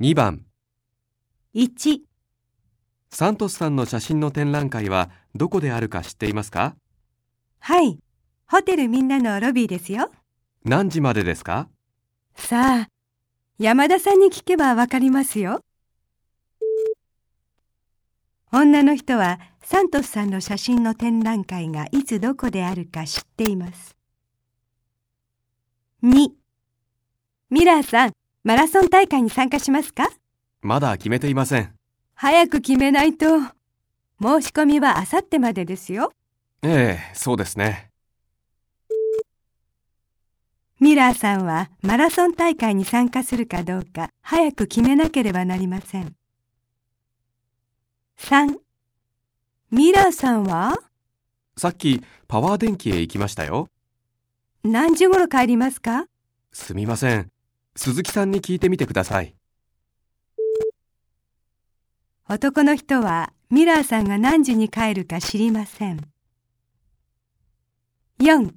2番。1、サントスさんの写真の展覧会はどこであるか知っていますか？はい、ホテルみんなのロビーですよ。何時までですか？さあ、山田さんに聞けばわかりますよ。女の人はサントスさんの写真の展覧会がいつどこであるか知っています。2、ミラーさん、マラソン大会に参加しますか？まだ決めていません。早く決めないと。申し込みはあさってまでですよ。ええ、そうですね。ミラーさんはマラソン大会に参加するかどうか早く決めなければなりません。3. ミラーさんは？さっきパワー電気へ行きましたよ。何時頃帰りますか？すみません。鈴木さんに聞いてみてください。男の人はミラーさんが何時に帰るか知りません。4.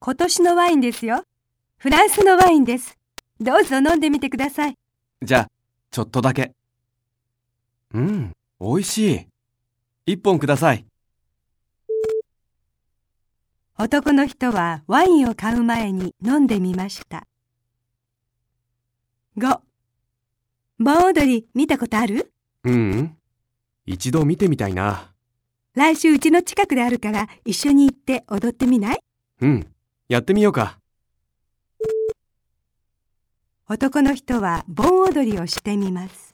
今年のワインですよ。フランスのワインです。どうぞ飲んでみてください。じゃあ、ちょっとだけ。うん、美味しい。一本ください。男の人はワインを買う前に飲んでみました。5. 盆踊り見たことある？ううん。一度見てみたいな。来週うちの近くであるから一緒に行って踊ってみない？うん。やってみようか。男の人は盆踊りをしてみます。